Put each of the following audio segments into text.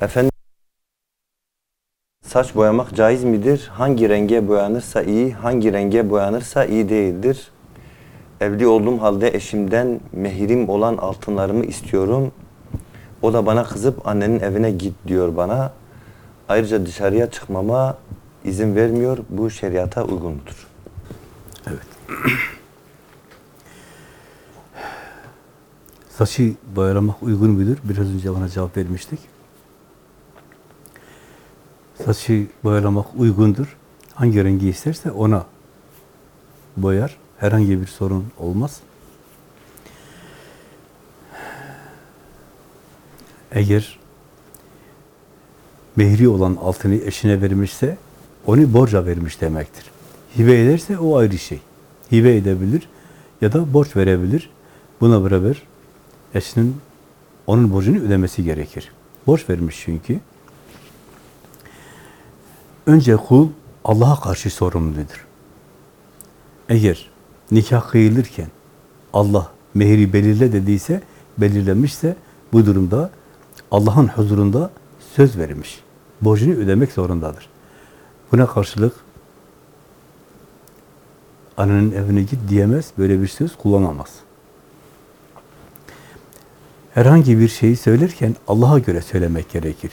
Efendim saç boyamak caiz midir? Hangi renge boyanırsa iyi, hangi renge boyanırsa iyi değildir. Evli olduğum halde eşimden mehirim olan altınlarımı istiyorum. O da bana kızıp annenin evine git diyor bana. Ayrıca dışarıya çıkmama izin vermiyor. Bu şeriata uygun mudur? Evet. Saçı boyalamak uygun mudur? Biraz önce bana cevap vermiştik. Saçı boyalamak uygundur. Hangi rengi isterse ona boyar. Herhangi bir sorun olmaz. Eğer mehri olan altını eşine vermişse onu borca vermiş demektir. Hibe ederse o ayrı şey. Hibe edebilir ya da borç verebilir. Buna beraber eşinin onun borcunu ödemesi gerekir. Borç vermiş çünkü. Önce kul Allah'a karşı sorumludur. Eğer nikah kıyılırken Allah mehri belirle dediyse, belirlemişse bu durumda Allah'ın huzurunda söz vermiş. Borcunu ödemek zorundadır. Buna karşılık annenin evine git diyemez, böyle bir söz kullanamaz. Herhangi bir şeyi söylerken Allah'a göre söylemek gerekir.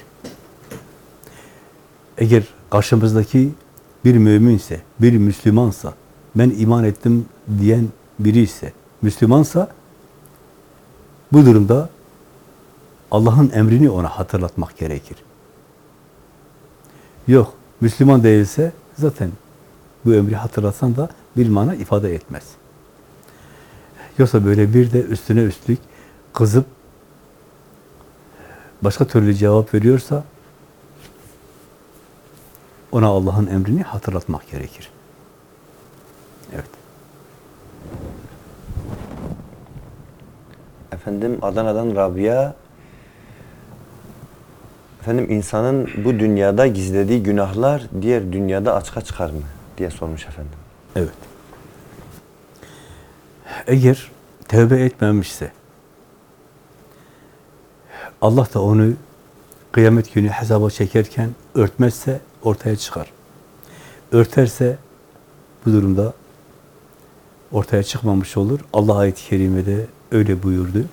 Eğer karşımızdaki bir müminse, bir Müslümansa, ben iman ettim diyen biri ise, Müslümansa, bu durumda Allah'ın emrini ona hatırlatmak gerekir. Yok, Müslüman değilse zaten bu emri hatırlatsan da bir mana ifade etmez. Yoksa böyle bir de üstüne üstlük kızıp başka türlü cevap veriyorsa ona Allah'ın emrini hatırlatmak gerekir. Evet. Efendim Adana'dan Rabia Efendim insanın bu dünyada gizlediği günahlar diğer dünyada açığa çıkar mı diye sormuş efendim. Evet. Eğer tövbe etmemişse Allah da onu kıyamet günü hesaba çekerken örtmezse ortaya çıkar. Örterse bu durumda ortaya çıkmamış olur. Allah ayet-i kerimede öyle buyurdu.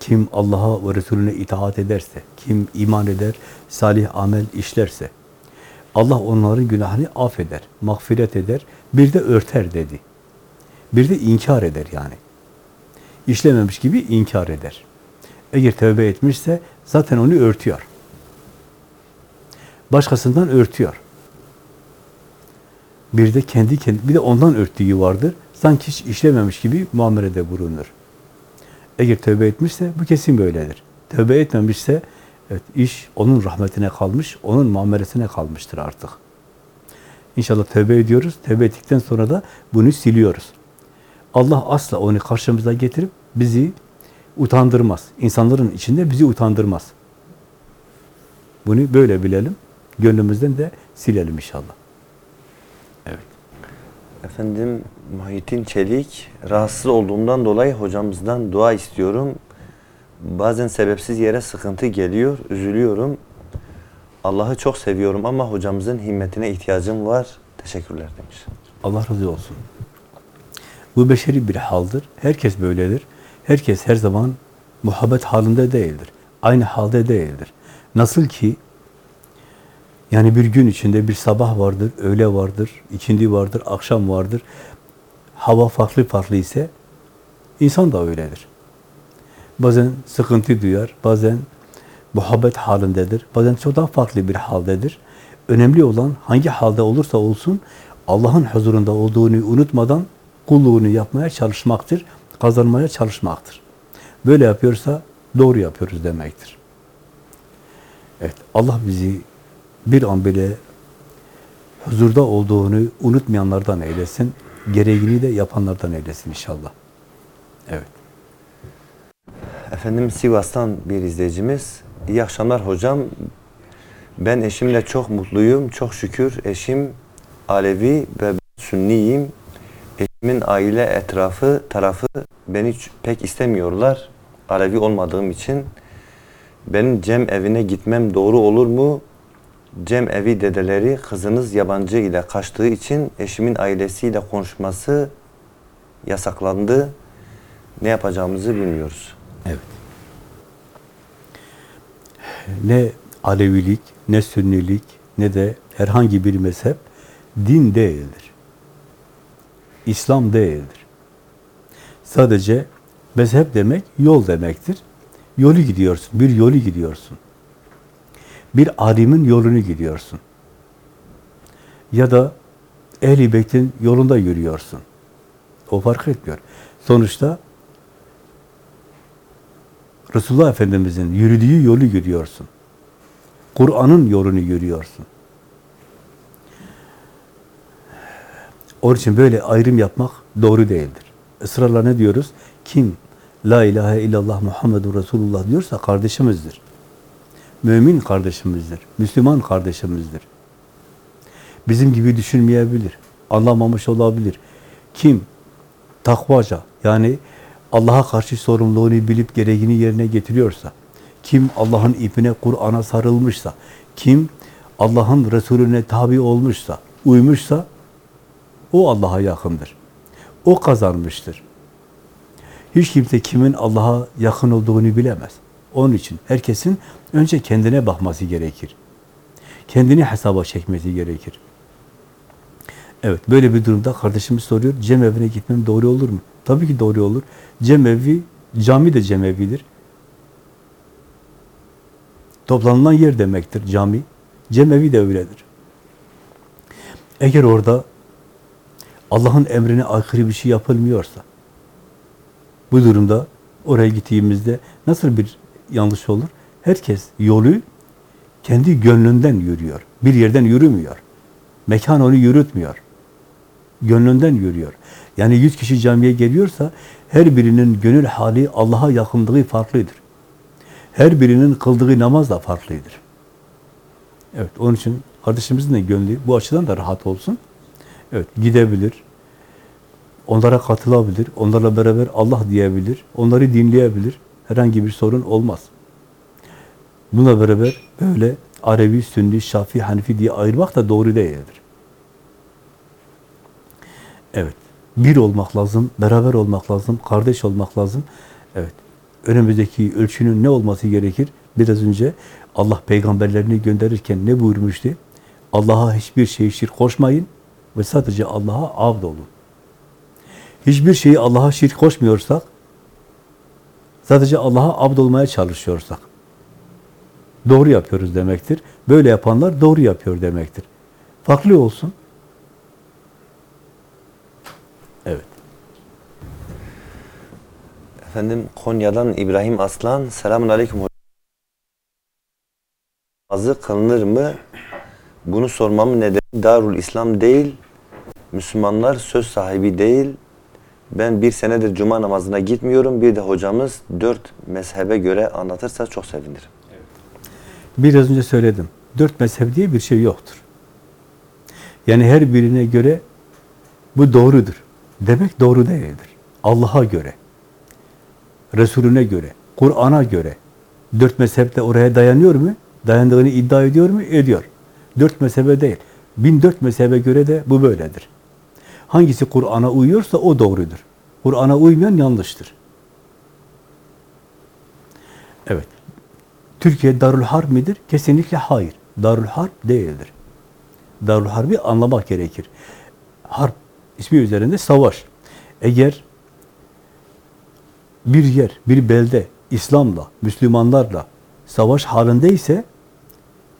Kim Allah'a ve Resulüne itaat ederse, kim iman eder, salih amel işlerse, Allah onların günahını affeder, mağfiret eder, bir de örter dedi. Bir de inkar eder yani. İşlememiş gibi inkar eder. Eğer tövbe etmişse zaten onu örtüyor. Başkasından örtüyor. Bir de kendi kendi bir de ondan örttüğü vardır. Sanki hiç işlememiş gibi muamelede bulunur. Eğer tövbe etmişse bu kesin böyledir. Tövbe etmemişse evet, iş onun rahmetine kalmış, onun muamelesine kalmıştır artık. İnşallah tövbe ediyoruz. Tövbe ettikten sonra da bunu siliyoruz. Allah asla onu karşımıza getirip bizi utandırmaz. İnsanların içinde bizi utandırmaz. Bunu böyle bilelim. Gönlümüzden de silelim inşallah. Evet. Efendim Muhittin Çelik rahatsız olduğumdan dolayı hocamızdan dua istiyorum. Bazen sebepsiz yere sıkıntı geliyor, üzülüyorum. Allah'ı çok seviyorum ama hocamızın himmetine ihtiyacım var. Teşekkürler demiş. Allah razı olsun. Bu beşeri bir haldir. Herkes böyledir. Herkes her zaman muhabbet halinde değildir. Aynı halde değildir. Nasıl ki yani bir gün içinde bir sabah vardır, öğle vardır, ikindi vardır, akşam vardır. Hava farklı farklı ise insan da öyledir. Bazen sıkıntı duyar, bazen muhabbet halindedir, bazen çok daha farklı bir haldedir. Önemli olan hangi halde olursa olsun Allah'ın huzurunda olduğunu unutmadan kulluğunu yapmaya çalışmaktır, kazanmaya çalışmaktır. Böyle yapıyorsa doğru yapıyoruz demektir. Evet, Allah bizi bir an bile huzurda olduğunu unutmayanlardan eylesin, gereğini de yapanlardan eylesin inşallah. Evet. Efendim Sivas'tan bir izleyicimiz. İyi akşamlar hocam. Ben eşimle çok mutluyum. Çok şükür eşim Alevi ve Sünniyim. Eşimin aile etrafı tarafı beni pek istemiyorlar. Alevi olmadığım için. Benim Cem evine gitmem doğru olur mu? Cem evi dedeleri kızınız yabancı ile kaçtığı için eşimin ailesiyle konuşması yasaklandı. Ne yapacağımızı bilmiyoruz. Evet. Ne Alevilik, ne Sünnilik, ne de herhangi bir mezhep din değildir. İslam değildir. Sadece mezhep demek yol demektir. Yolu gidiyorsun, bir yolu gidiyorsun. Bir alimin yolunu gidiyorsun. Ya da Ehl-i Beyt'in yolunda yürüyorsun. O fark etmiyor. Sonuçta Resulullah Efendimiz'in yürüdüğü yolu yürüyorsun. Kur'an'ın yolunu yürüyorsun. Onun için böyle ayrım yapmak doğru değildir. Israrla ne diyoruz? Kim La ilahe illallah Muhammedur Resulullah diyorsa kardeşimizdir. Mümin kardeşimizdir. Müslüman kardeşimizdir. Bizim gibi düşünmeyebilir. Anlamamış olabilir. Kim takvaca yani Allah'a karşı sorumluluğunu bilip gereğini yerine getiriyorsa, kim Allah'ın ipine, Kur'an'a sarılmışsa, kim Allah'ın Resulüne tabi olmuşsa, uymuşsa, o Allah'a yakındır. O kazanmıştır. Hiç kimse kimin Allah'a yakın olduğunu bilemez. Onun için herkesin önce kendine bakması gerekir. Kendini hesaba çekmesi gerekir. Evet, böyle bir durumda kardeşimiz soruyor, cem evine gitmem doğru olur mu? Tabii ki doğru olur. Cemevi, cami de cemevidir. Toplanılan yer demektir cami. Cemevi de öyledir. Eğer orada Allah'ın emrine aykırı bir şey yapılmıyorsa, bu durumda oraya gittiğimizde nasıl bir yanlış olur? Herkes yolu kendi gönlünden yürüyor. Bir yerden yürümüyor. Mekan onu yürütmüyor. Gönlünden yürüyor. Yani yüz kişi camiye geliyorsa her birinin gönül hali Allah'a yakınlığı farklıdır. Her birinin kıldığı namaz da farklıdır. Evet, onun için kardeşimizin de gönlü bu açıdan da rahat olsun. Evet, gidebilir. Onlara katılabilir. Onlarla beraber Allah diyebilir. Onları dinleyebilir. Herhangi bir sorun olmaz. Buna beraber böyle Alevi, Sünni, Şafii, Hanifi diye ayırmak da doğru değildir. Evet. Bir olmak lazım, beraber olmak lazım, kardeş olmak lazım. Evet. Önümüzdeki ölçünün ne olması gerekir? Biraz önce Allah peygamberlerini gönderirken ne buyurmuştu? Allah'a hiçbir şey şirk koşmayın ve sadece Allah'a avd olun. Hiçbir şeyi Allah'a şirk koşmuyorsak, sadece Allah'a abd olmaya çalışıyorsak, doğru yapıyoruz demektir. Böyle yapanlar doğru yapıyor demektir. Farklı olsun. Evet. Efendim Konya'dan İbrahim Aslan. Selamun Aleyküm. Namazı kılınır mı? Bunu sormamın nedeni Darul İslam değil. Müslümanlar söz sahibi değil. Ben bir senedir cuma namazına gitmiyorum. Bir de hocamız dört mezhebe göre anlatırsa çok sevinirim. Biraz önce söyledim. Dört mezhep diye bir şey yoktur. Yani her birine göre bu doğrudur. Demek doğru değildir. Allah'a göre, Resulüne göre, Kur'an'a göre. Dört mezhep de oraya dayanıyor mu? Dayandığını iddia ediyor mu? Ediyor. Dört mezhebe değil. Bin dört mezhebe göre de bu böyledir. Hangisi Kur'an'a uyuyorsa o doğrudur. Kur'an'a uymayan yanlıştır. Evet. Türkiye Darül Harp midir? Kesinlikle hayır. Darül Harp değildir. Darül Harp'i anlamak gerekir. Harp ismi üzerinde savaş. Eğer bir yer, bir belde İslam'la, Müslümanlarla savaş halindeyse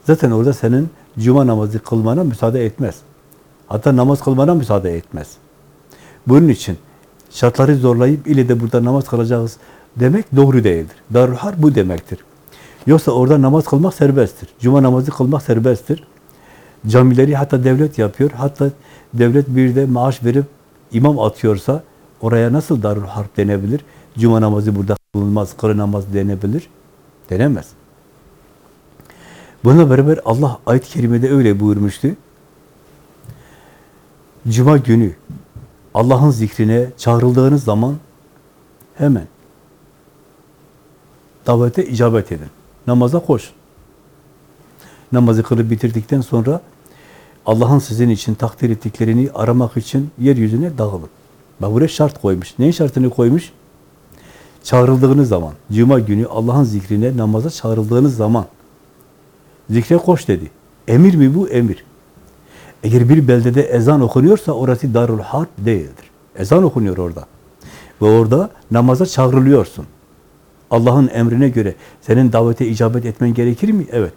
zaten orada senin cuma namazı kılmana müsaade etmez. Hatta namaz kılmana müsaade etmez. Bunun için şartları zorlayıp ile de burada namaz kılacağız demek doğru değildir. Darül Harp bu demektir. Yoksa orada namaz kılmak serbesttir. Cuma namazı kılmak serbesttir. Camileri hatta devlet yapıyor. Hatta devlet bir de maaş verip imam atıyorsa oraya nasıl Darül Harp denebilir? Cuma namazı burada kılınmaz, kırı namaz denebilir. Denemez. Buna beraber Allah ayet-i kerimede öyle buyurmuştu. Cuma günü Allah'ın zikrine çağrıldığınız zaman hemen davete icabet edin. namaza koşun. Namazı kılıp bitirdikten sonra Allah'ın sizin için takdir ettiklerini aramak için yeryüzüne dağılın. Bak buraya şart koymuş. Neyin şartını koymuş? Çağrıldığınız zaman, cuma günü Allah'ın zikrine, namaza çağrıldığınız zaman zikre koş dedi. Emir mi bu? Emir. Eğer bir beldede ezan okunuyorsa orası Darul Harp değildir. Ezan okunuyor orada. Ve orada namaza çağrılıyorsun. Allah'ın emrine göre senin davete icabet etmen gerekir mi? Evet.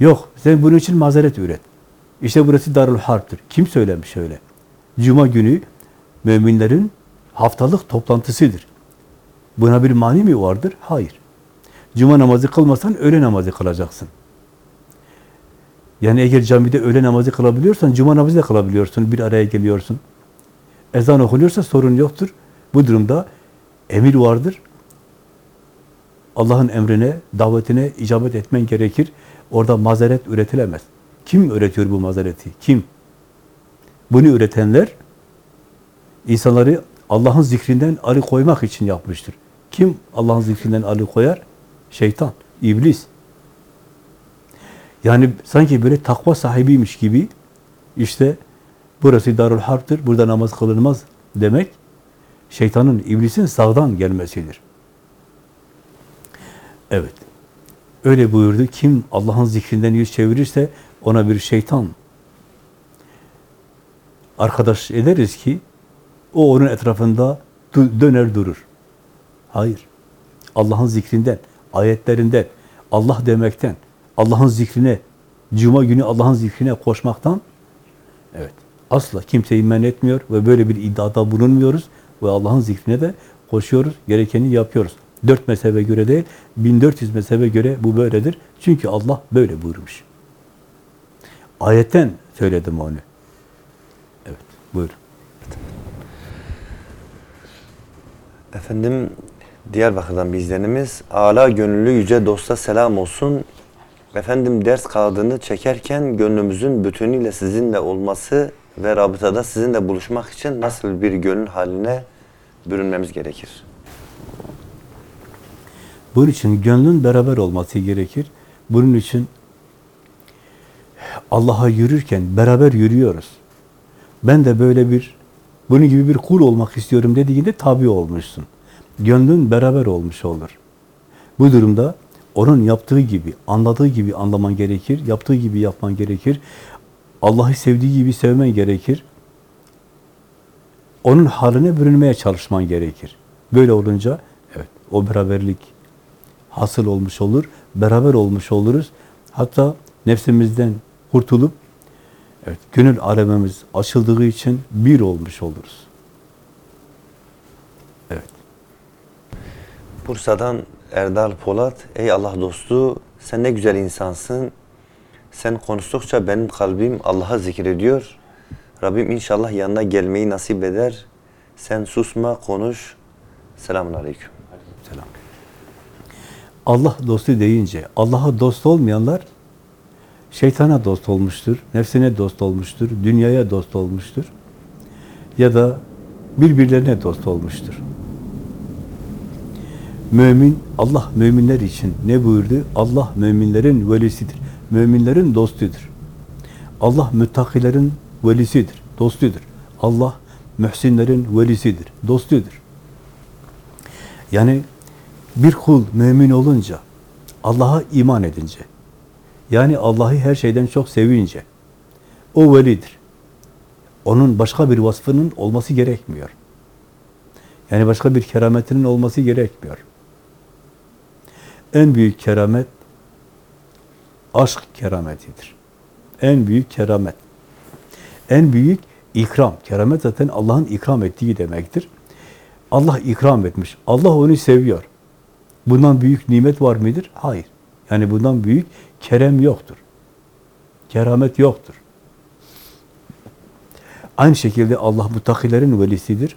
Yok, sen bunun için mazeret üret. İşte burası Darul Harp'tır. Kim söylemiş öyle? Cuma günü müminlerin haftalık toplantısıdır. Buna bir mani mi vardır? Hayır. Cuma namazı kılmasan öğle namazı kılacaksın. Yani eğer camide öğle namazı kılabiliyorsan cuma namazı da kılabiliyorsun. Bir araya geliyorsun. Ezan okunuyorsa sorun yoktur. Bu durumda emir vardır. Allah'ın emrine, davetine icabet etmen gerekir. Orada mazeret üretilemez. Kim üretiyor bu mazereti? Kim? Bunu üretenler insanları Allah'ın zikrinden alıkoymak için yapmıştır. Kim Allah'ın zikrinden alıkoyar? Şeytan, iblis. Yani sanki böyle takva sahibiymiş gibi işte burası Darul Harp'tır, burada namaz kılınmaz demek şeytanın, iblisin sağdan gelmesidir. Evet. Öyle buyurdu. Kim Allah'ın zikrinden yüz çevirirse ona bir şeytan arkadaş ederiz ki o onun etrafında döner durur. Hayır. Allah'ın zikrinden, ayetlerinden, Allah demekten, Allah'ın zikrine, cuma günü Allah'ın zikrine koşmaktan evet asla kimseyi men etmiyor ve böyle bir iddiada bulunmuyoruz ve Allah'ın zikrine de koşuyoruz, gerekeni yapıyoruz. Dört mezhebe göre değil, 1400 mezhebe göre bu böyledir. Çünkü Allah böyle buyurmuş. Ayetten söyledim onu. Evet, buyurun. Efendim Diyarbakır'dan bir izlenimiz. Ala gönüllü yüce dosta selam olsun. Efendim ders kağıdını çekerken gönlümüzün bütünüyle sizinle olması ve rabıtada sizinle buluşmak için nasıl bir gönül haline bürünmemiz gerekir? Bunun için gönlün beraber olması gerekir. Bunun için Allah'a yürürken beraber yürüyoruz. Ben de böyle bir, bunun gibi bir kul olmak istiyorum dediğinde tabi olmuşsun. Gönlün beraber olmuş olur. Bu durumda onun yaptığı gibi, anladığı gibi anlaman gerekir, yaptığı gibi yapman gerekir. Allah'ı sevdiği gibi sevmen gerekir. Onun haline bürünmeye çalışman gerekir. Böyle olunca, evet, o beraberlik hasıl olmuş olur, beraber olmuş oluruz. Hatta nefsimizden kurtulup, evet, gönül alemimiz açıldığı için bir olmuş oluruz. Evet. Bursa'dan Erdal Polat, ey Allah dostu, sen ne güzel insansın. Sen konuştukça benim kalbim Allah'a zikrediyor. Rabbim inşallah yanına gelmeyi nasip eder. Sen susma, konuş. Selamun Aleyküm. Selam. Allah dostu deyince, Allah'a dost olmayanlar şeytana dost olmuştur, nefsine dost olmuştur, dünyaya dost olmuştur ya da birbirlerine dost olmuştur. Mümin, Allah müminler için ne buyurdu? Allah müminlerin velisidir. Müminlerin dostudur. Allah müttakilerin velisidir, dostudur. Allah mühsinlerin velisidir, dostudur. Yani bir kul mümin olunca, Allah'a iman edince, yani Allah'ı her şeyden çok sevince, o velidir. Onun başka bir vasfının olması gerekmiyor. Yani başka bir kerametinin olması gerekmiyor. En büyük keramet, aşk kerametidir. En büyük keramet. En büyük ikram. Keramet zaten Allah'ın ikram ettiği demektir. Allah ikram etmiş. Allah onu seviyor. Bundan büyük nimet var mıdır? Hayır. Yani bundan büyük kerem yoktur. Keramet yoktur. Aynı şekilde Allah mutakilerin velisidir.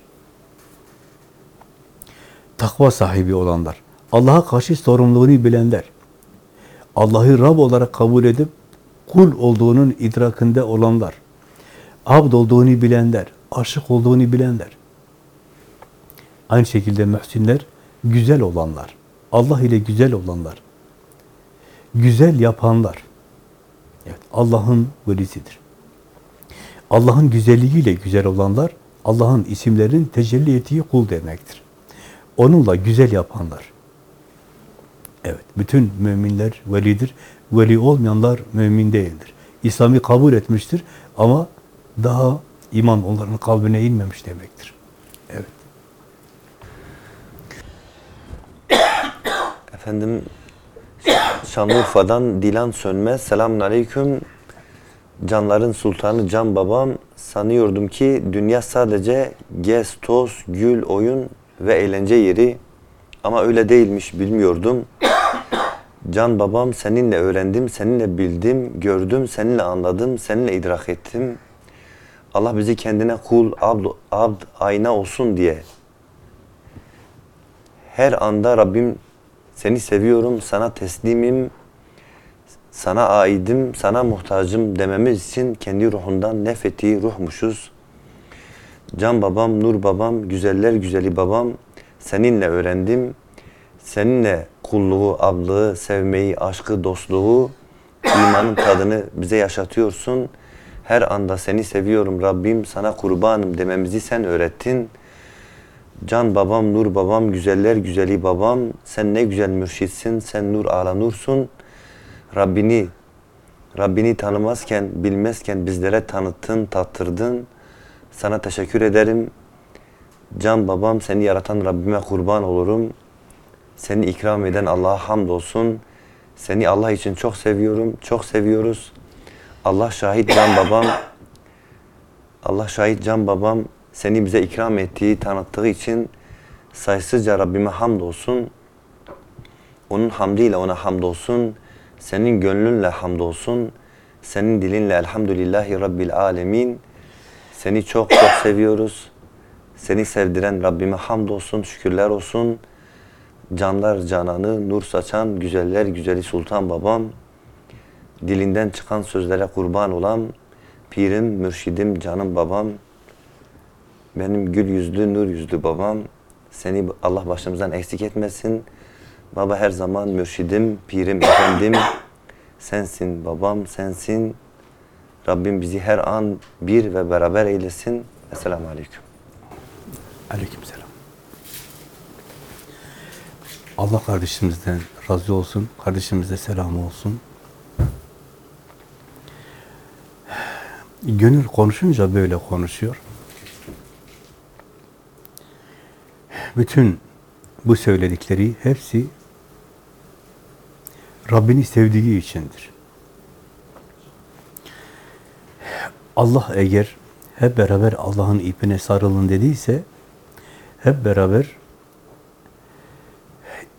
Takva sahibi olanlar. Allah'a karşı sorumluluğunu bilenler. Allah'ı Rab olarak kabul edip kul olduğunun idrakinde olanlar. Abd olduğunu bilenler, aşık olduğunu bilenler. Aynı şekilde mühsinler, güzel olanlar. Allah ile güzel olanlar. güzel yapanlar, evet, Allah'ın velisidir. Allah'ın güzelliğiyle güzel olanlar, Allah'ın isimlerinin tecelli ettiği kul demektir. Onunla güzel yapanlar. Evet, bütün müminler velidir. Veli olmayanlar mümin değildir. İslam'ı kabul etmiştir ama daha iman onların kalbine inmemiş demektir. Evet. Efendim Şanlıurfa'dan Dilan Sönmez. Selamun Aleyküm. Canların sultanı Can Babam. Sanıyordum ki dünya sadece gez, toz, gül, oyun ve eğlence yeri. Ama öyle değilmiş bilmiyordum. Can babam seninle öğrendim, seninle bildim, gördüm, seninle anladım, seninle idrak ettim. Allah bizi kendine kul, abd, abd, ayna olsun diye. Her anda Rabbim seni seviyorum, sana teslimim, sana aidim, sana muhtacım dememiz için kendi ruhundan nefettiği ruhmuşuz. Can babam, nur babam, güzeller güzeli babam, seninle öğrendim. Seninle kulluğu, ablığı, sevmeyi, aşkı, dostluğu, imanın tadını bize yaşatıyorsun. Her anda seni seviyorum Rabbim, sana kurbanım dememizi sen öğrettin. Can babam, nur babam, güzeller güzeli babam, sen ne güzel mürşitsin, sen nur ala nursun. Rabbini, Rabbini tanımazken, bilmezken bizlere tanıttın, tattırdın. Sana teşekkür ederim. Can babam, seni yaratan Rabbime kurban olurum. Seni ikram eden Allah'a hamdolsun. Seni Allah için çok seviyorum, çok seviyoruz. Allah şahit can babam, Allah şahit can babam seni bize ikram ettiği, tanıttığı için sayısızca Rabbime hamdolsun. Onun hamdiyle ona hamdolsun. Senin gönlünle hamdolsun. Senin dilinle elhamdülillahi Rabbil alemin. Seni çok çok seviyoruz. Seni sevdiren Rabbime hamdolsun, şükürler olsun. Canlar cananı, nur saçan, güzeller güzeli sultan babam. Dilinden çıkan sözlere kurban olan, pirim, mürşidim, canım babam. Benim gül yüzlü, nur yüzlü babam. Seni Allah başımızdan eksik etmesin. Baba her zaman mürşidim, pirim, efendim. Sensin babam, sensin. Rabbim bizi her an bir ve beraber eylesin. Esselamu Aleyküm. Aleykümselam. Allah kardeşimizden razı olsun. Kardeşimize selamı olsun. Gönül konuşunca böyle konuşuyor. Bütün bu söyledikleri hepsi Rabbini sevdiği içindir. Allah eğer hep beraber Allah'ın ipine sarılın dediyse hep beraber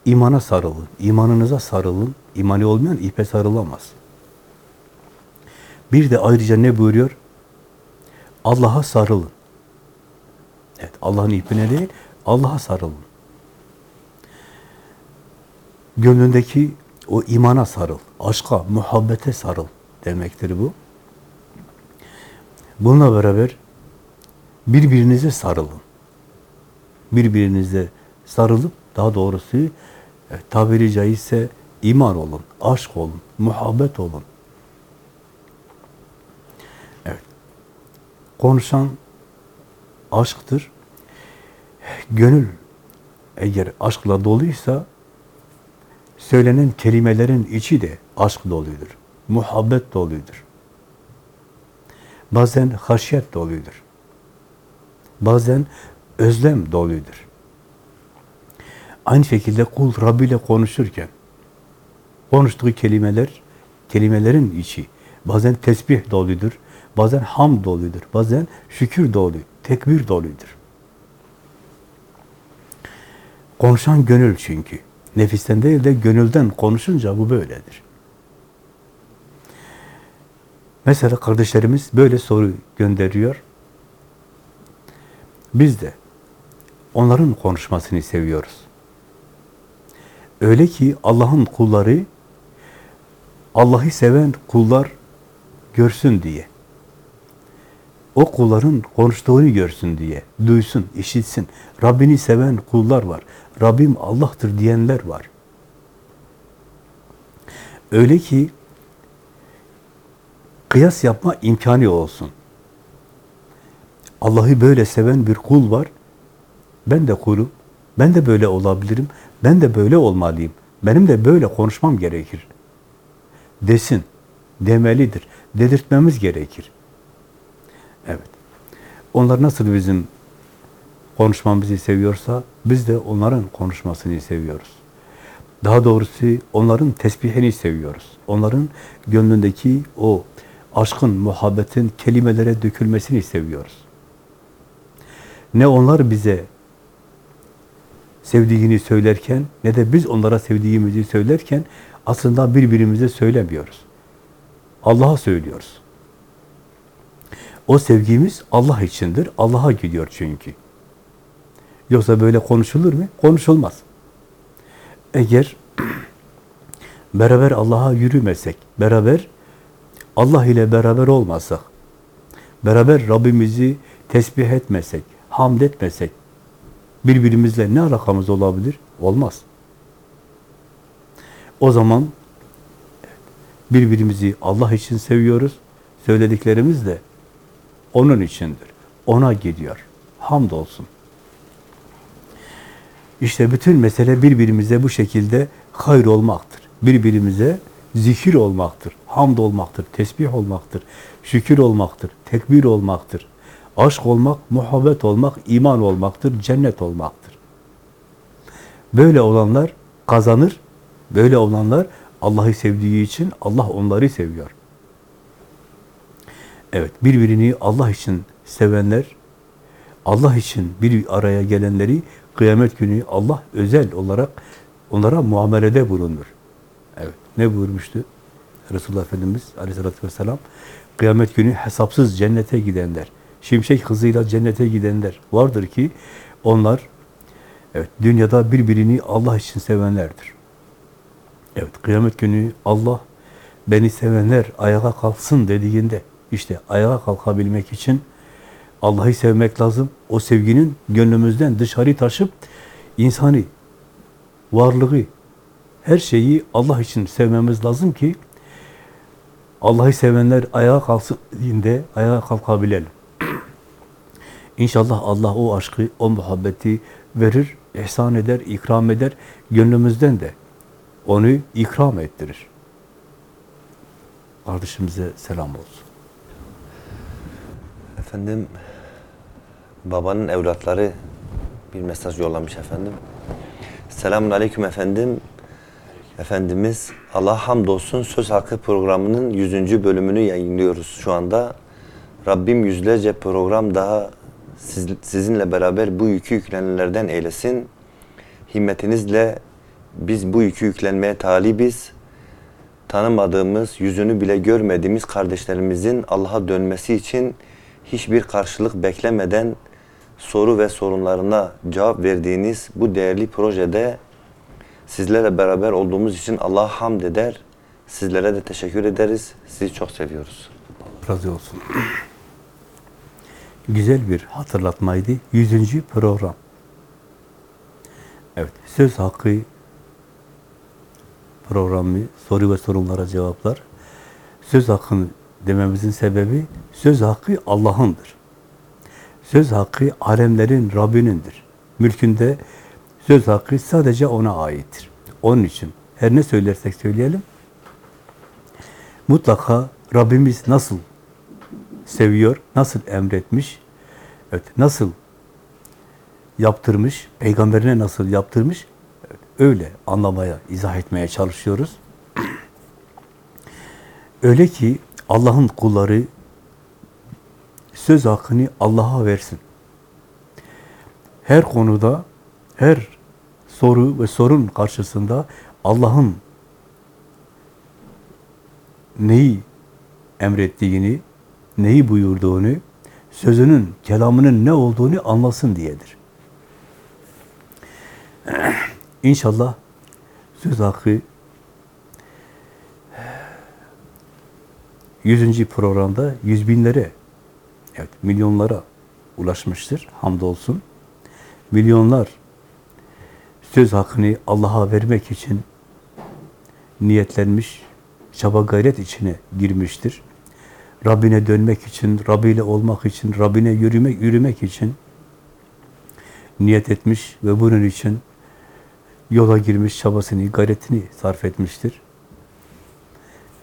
imana sarılın, imanınıza sarılın. İmanı olmayan ipe sarılamaz. Bir de ayrıca ne buyuruyor? Allah'a sarılın. Evet, Allah'ın ipine değil, Allah'a sarılın. Gönlündeki o imana sarıl, aşka, muhabbete sarıl demektir bu. Bununla beraber birbirinize sarılın. Birbirinize sarılıp daha doğrusu e, tabiri caizse iman olun, aşk olun, muhabbet olun. Evet. Konuşan aşktır. Gönül eğer aşkla doluysa söylenen kelimelerin içi de aşk doludur. Muhabbet doludur. Bazen haşyet doludur. Bazen özlem doludur. Aynı şekilde kul Rabbi ile konuşurken konuştuğu kelimeler, kelimelerin içi bazen tesbih doludur, bazen ham doludur, bazen şükür dolu, tekbir doludur. Konuşan gönül çünkü. Nefisten değil de gönülden konuşunca bu böyledir. Mesela kardeşlerimiz böyle soru gönderiyor. Biz de onların konuşmasını seviyoruz. Öyle ki Allah'ın kulları Allah'ı seven kullar görsün diye. O kulların konuştuğunu görsün diye. Duysun, işitsin. Rabbini seven kullar var. Rabbim Allah'tır diyenler var. Öyle ki kıyas yapma imkanı olsun. Allah'ı böyle seven bir kul var. Ben de kulum. Ben de böyle olabilirim. Ben de böyle olmalıyım. Benim de böyle konuşmam gerekir. Desin. Demelidir. Dedirtmemiz gerekir. Evet. Onlar nasıl bizim konuşmamızı seviyorsa biz de onların konuşmasını seviyoruz. Daha doğrusu onların tesbihini seviyoruz. Onların gönlündeki o aşkın, muhabbetin kelimelere dökülmesini seviyoruz. Ne onlar bize sevdiğini söylerken ne de biz onlara sevdiğimizi söylerken aslında birbirimize söylemiyoruz. Allah'a söylüyoruz. O sevgimiz Allah içindir. Allah'a gidiyor çünkü. Yoksa böyle konuşulur mu? Konuşulmaz. Eğer beraber Allah'a yürümesek, beraber Allah ile beraber olmasak, beraber Rabbimizi tesbih etmesek, hamd etmesek, birbirimizle ne alakamız olabilir? Olmaz. O zaman birbirimizi Allah için seviyoruz. Söylediklerimiz de onun içindir. Ona gidiyor. Hamdolsun. İşte bütün mesele birbirimize bu şekilde hayır olmaktır. Birbirimize zikir olmaktır, hamd olmaktır, tesbih olmaktır, şükür olmaktır, tekbir olmaktır. Aşk olmak, muhabbet olmak, iman olmaktır, cennet olmaktır. Böyle olanlar kazanır, böyle olanlar Allah'ı sevdiği için Allah onları seviyor. Evet, birbirini Allah için sevenler, Allah için bir araya gelenleri kıyamet günü Allah özel olarak onlara muamelede bulunur. Evet, ne buyurmuştu Resulullah Efendimiz aleyhissalatü vesselam? Kıyamet günü hesapsız cennete gidenler, şimşek hızıyla cennete gidenler vardır ki onlar evet dünyada birbirini Allah için sevenlerdir. Evet, kıyamet günü Allah beni sevenler ayağa kalksın dediğinde işte ayağa kalkabilmek için Allah'ı sevmek lazım. O sevginin gönlümüzden dışarı taşıp insani varlığı, her şeyi Allah için sevmemiz lazım ki Allah'ı sevenler ayağa kalksın dediğinde ayağa kalkabilelim. İnşallah Allah o aşkı, o muhabbeti verir, ihsan eder, ikram eder. Gönlümüzden de onu ikram ettirir. Kardeşimize selam olsun. Efendim, babanın evlatları bir mesaj yollamış efendim. Selamun Aleyküm efendim. Efendimiz Allah hamdolsun Söz Hakkı programının 100. bölümünü yayınlıyoruz şu anda. Rabbim yüzlerce program daha siz, sizinle beraber bu yükü yüklenenlerden eylesin. Himmetinizle biz bu yükü yüklenmeye talibiz. Tanımadığımız, yüzünü bile görmediğimiz kardeşlerimizin Allah'a dönmesi için hiçbir karşılık beklemeden soru ve sorunlarına cevap verdiğiniz bu değerli projede sizlerle beraber olduğumuz için Allah'a hamd eder. Sizlere de teşekkür ederiz. Sizi çok seviyoruz. Razı olsun. Güzel bir hatırlatmaydı. Yüzüncü program. Evet, söz hakkı programı, soru ve sorunlara cevaplar. Söz hakkını dememizin sebebi, söz hakkı Allah'ındır. Söz hakkı alemlerin Rabbinindir. Mülkünde söz hakkı sadece ona aittir. Onun için her ne söylersek söyleyelim, mutlaka Rabbimiz nasıl seviyor, nasıl emretmiş, evet, nasıl yaptırmış, peygamberine nasıl yaptırmış, evet, öyle anlamaya, izah etmeye çalışıyoruz. Öyle ki Allah'ın kulları söz hakkını Allah'a versin. Her konuda, her soru ve sorun karşısında Allah'ın neyi emrettiğini, neyi buyurduğunu, sözünün, kelamının ne olduğunu anlasın diyedir. İnşallah söz hakkı 100. programda yüz binlere, evet milyonlara ulaşmıştır. Hamdolsun. Milyonlar söz hakkını Allah'a vermek için niyetlenmiş, çaba gayret içine girmiştir. Rabbine dönmek için, Rabbiyle olmak için, Rabbine yürümek, yürümek için niyet etmiş ve bunun için yola girmiş, çabasını, gayretini sarf etmiştir.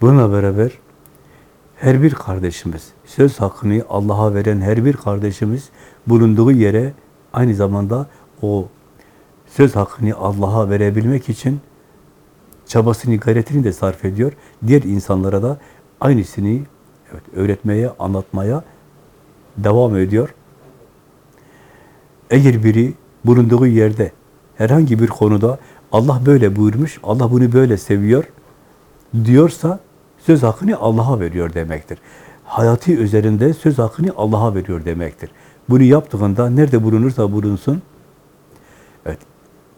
Bununla beraber her bir kardeşimiz, söz hakkını Allah'a veren her bir kardeşimiz bulunduğu yere aynı zamanda o söz hakkını Allah'a verebilmek için çabasını, gayretini de sarf ediyor. Diğer insanlara da aynısını evet, öğretmeye, anlatmaya devam ediyor. Eğer biri bulunduğu yerde herhangi bir konuda Allah böyle buyurmuş, Allah bunu böyle seviyor diyorsa söz hakkını Allah'a veriyor demektir. Hayatı üzerinde söz hakkını Allah'a veriyor demektir. Bunu yaptığında nerede bulunursa bulunsun, evet,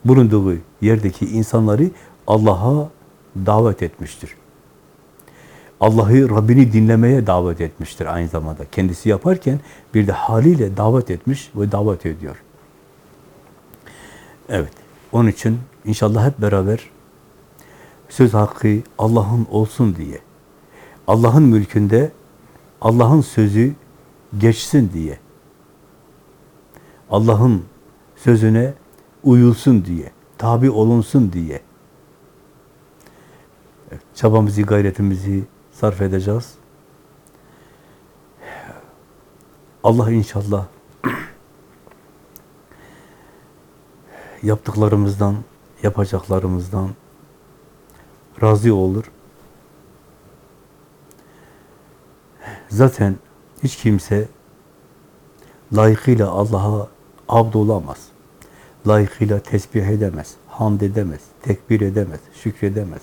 bulunduğu yerdeki insanları Allah'a davet etmiştir. Allah'ı, Rabbini dinlemeye davet etmiştir aynı zamanda. Kendisi yaparken bir de haliyle davet etmiş ve davet ediyor. Evet, onun için inşallah hep beraber söz hakkı Allah'ın olsun diye, Allah'ın mülkünde Allah'ın sözü geçsin diye, Allah'ın sözüne uyulsun diye, tabi olunsun diye çabamızı, gayretimizi sarf edeceğiz. Allah inşallah yaptıklarımızdan, yapacaklarımızdan razı olur. Zaten hiç kimse layıkıyla Allah'a abd olamaz. Layıkıyla tesbih edemez, hamd edemez, tekbir edemez, şükredemez.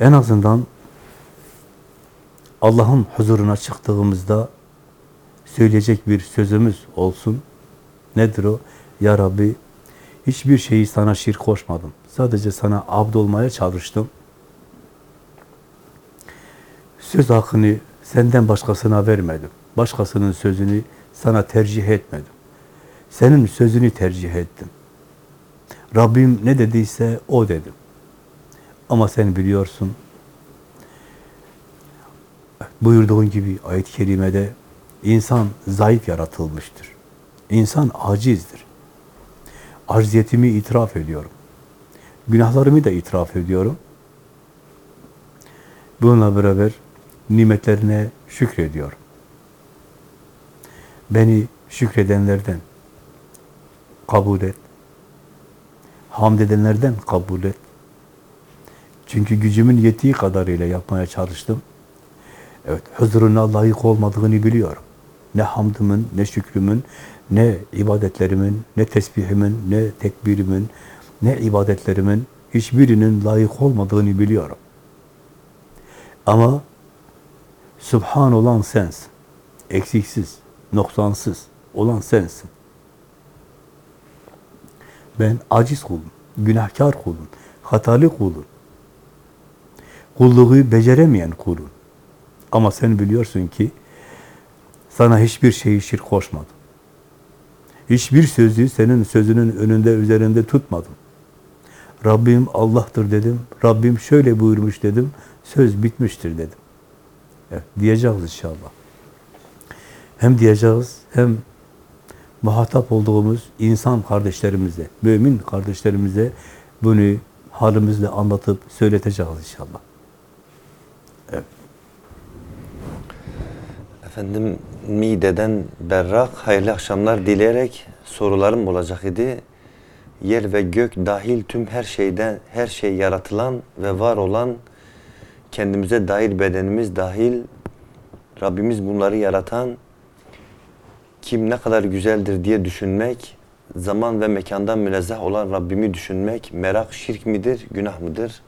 En azından Allah'ın huzuruna çıktığımızda söyleyecek bir sözümüz olsun. Nedir o? Ya Rabbi hiçbir şeyi sana şirk koşmadım. Sadece sana abd olmaya çalıştım. Söz hakkını senden başkasına vermedim. Başkasının sözünü sana tercih etmedim. Senin sözünü tercih ettim. Rabbim ne dediyse o dedim. Ama sen biliyorsun, buyurduğun gibi ayet-i kerimede insan zayıf yaratılmıştır. İnsan acizdir. Acziyetimi itiraf ediyorum. Günahlarımı da itiraf ediyorum. Bununla beraber nimetlerine şükrediyorum. Beni şükredenlerden kabul et. Hamd edenlerden kabul et. Çünkü gücümün yettiği kadarıyla yapmaya çalıştım. Evet, huzuruna layık olmadığını biliyorum. Ne hamdımın, ne şükrümün, ne ibadetlerimin, ne tesbihimin, ne tekbirimin, ne ibadetlerimin hiçbirinin layık olmadığını biliyorum. Ama Subhan olan sensin. Eksiksiz, noksansız olan sensin. Ben aciz kulum, günahkar kulum, hatalı kulum. Kulluğu beceremeyen kulum. Ama sen biliyorsun ki sana hiçbir şeyi şirk koşmadım. Hiçbir sözü senin sözünün önünde, üzerinde tutmadım. Rabbim Allah'tır dedim. Rabbim şöyle buyurmuş dedim. Söz bitmiştir dedim. Evet, diyeceğiz inşallah. Hem diyeceğiz, hem muhatap olduğumuz insan kardeşlerimize, mümin kardeşlerimize bunu halimizle anlatıp söyleteceğiz inşallah. Efendim mideden berrak hayırlı akşamlar dileyerek sorularım olacak idi. Yer ve gök dahil tüm her şeyden her şey yaratılan ve var olan kendimize dair bedenimiz dahil Rabbimiz bunları yaratan kim ne kadar güzeldir diye düşünmek, zaman ve mekandan münezzeh olan Rabbimi düşünmek merak şirk midir, günah mıdır?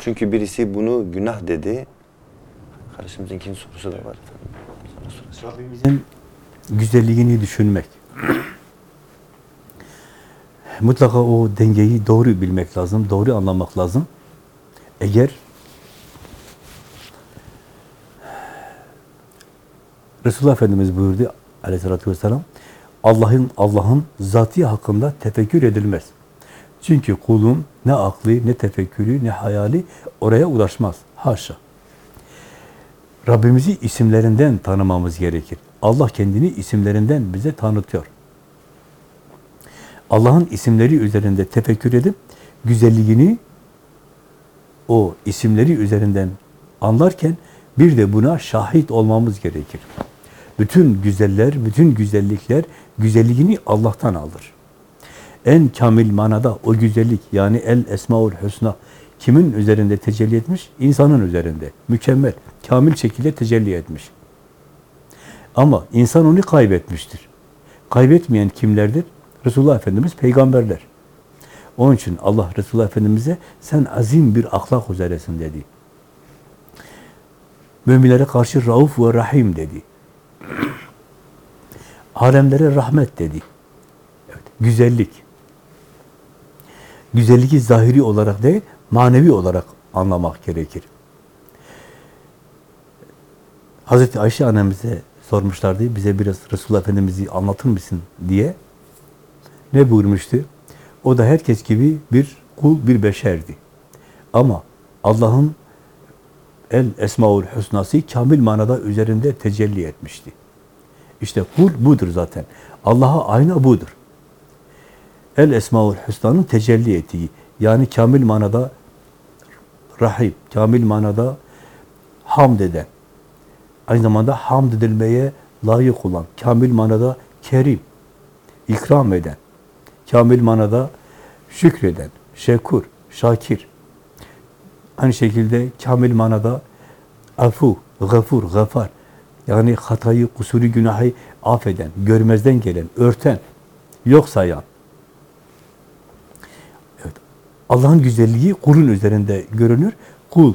Çünkü birisi bunu günah dedi. Kardeşimizin ikinci sorusu da var efendim. Rabbimizin güzelliğini düşünmek. Mutlaka o dengeyi doğru bilmek lazım, doğru anlamak lazım. Eğer Resulullah Efendimiz buyurdu aleyhissalatü vesselam Allah'ın Allah'ın zati hakkında tefekkür edilmez. Çünkü kulun ne aklı, ne tefekkürü, ne hayali oraya ulaşmaz. Haşa. Rabbimizi isimlerinden tanımamız gerekir. Allah kendini isimlerinden bize tanıtıyor. Allah'ın isimleri üzerinde tefekkür edip güzelliğini o isimleri üzerinden anlarken bir de buna şahit olmamız gerekir. Bütün güzeller, bütün güzellikler güzelliğini Allah'tan alır. En kamil manada o güzellik yani el esmaul husna kimin üzerinde tecelli etmiş? İnsanın üzerinde. Mükemmel, kamil şekilde tecelli etmiş. Ama insan onu kaybetmiştir. Kaybetmeyen kimlerdir? Resulullah Efendimiz peygamberler. Onun için Allah Resulullah Efendimiz'e sen azim bir ahlak üzeresin dedi. Müminlere karşı rauf ve rahim dedi. Alemlere rahmet dedi. Evet, güzellik. Güzelliği zahiri olarak değil, manevi olarak anlamak gerekir. Hazreti Ayşe annemize sormuşlardı, bize biraz Resulullah Efendimiz'i anlatır mısın diye. Ne buyurmuştu? O da herkes gibi bir kul, bir beşerdi. Ama Allah'ın el esmaul husnası kamil manada üzerinde tecelli etmişti. İşte kul budur zaten. Allah'a ayna budur. El esmaul husnanın tecelli ettiği, yani kamil manada rahip, kamil manada hamd eden, aynı zamanda hamd edilmeye layık olan, kamil manada kerim, ikram eden, kamil manada şükreden, şekur, şakir. Aynı şekilde kamil manada afu, gafur, gafar. Yani hatayı, kusuru, günahı affeden, görmezden gelen, örten, yok sayan. Evet. Allah'ın güzelliği kulun üzerinde görünür. Kul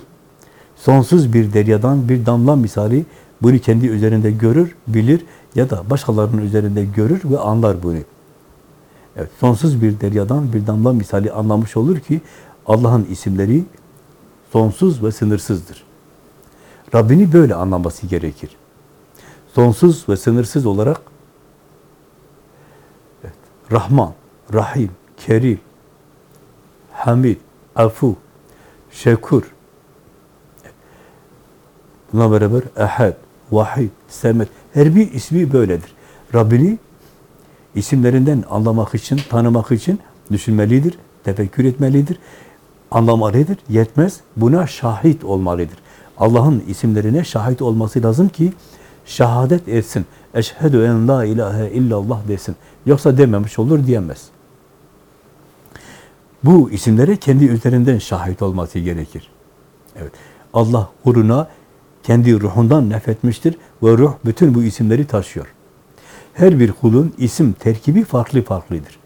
sonsuz bir deryadan bir damla misali bunu kendi üzerinde görür, bilir ya da başkalarının üzerinde görür ve anlar bunu. Evet, sonsuz bir deryadan bir damla misali anlamış olur ki Allah'ın isimleri sonsuz ve sınırsızdır. Rabbini böyle anlaması gerekir. Sonsuz ve sınırsız olarak evet, Rahman, Rahim, Kerim, Hamid, Afu, Şekur. Buna beraber Ehad, Vahid, Semet. Her bir ismi böyledir. Rabbini isimlerinden anlamak için, tanımak için düşünmelidir, tefekkür etmelidir, anlamalıdır. Yetmez, buna şahit olmalıdır. Allah'ın isimlerine şahit olması lazım ki şehadet etsin. Eşhedü en la ilahe illallah desin. Yoksa dememiş olur diyemez. Bu isimlere kendi üzerinden şahit olması gerekir. Evet. Allah uğruna kendi ruhundan nefetmiştir ve ruh bütün bu isimleri taşıyor. Her bir kulun isim terkibi farklı farklıdır.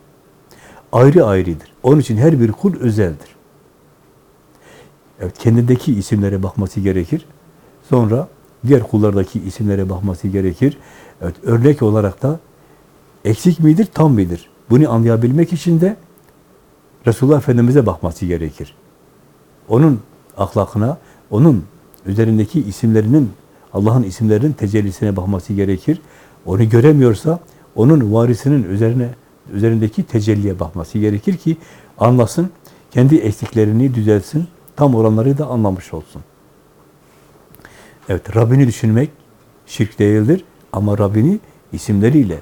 Ayrı ayrıdır. Onun için her bir kul özeldir. Evet, kendindeki isimlere bakması gerekir. Sonra diğer kullardaki isimlere bakması gerekir. Evet, örnek olarak da eksik midir, tam midir? Bunu anlayabilmek için de Resulullah Efendimiz'e bakması gerekir. Onun ahlakına, onun üzerindeki isimlerinin, Allah'ın isimlerinin tecellisine bakması gerekir. Onu göremiyorsa, onun varisinin üzerine üzerindeki tecelliye bakması gerekir ki anlasın, kendi eksiklerini düzelsin, tam oranları da anlamış olsun. Evet, Rabbini düşünmek şirk değildir ama Rabbini isimleriyle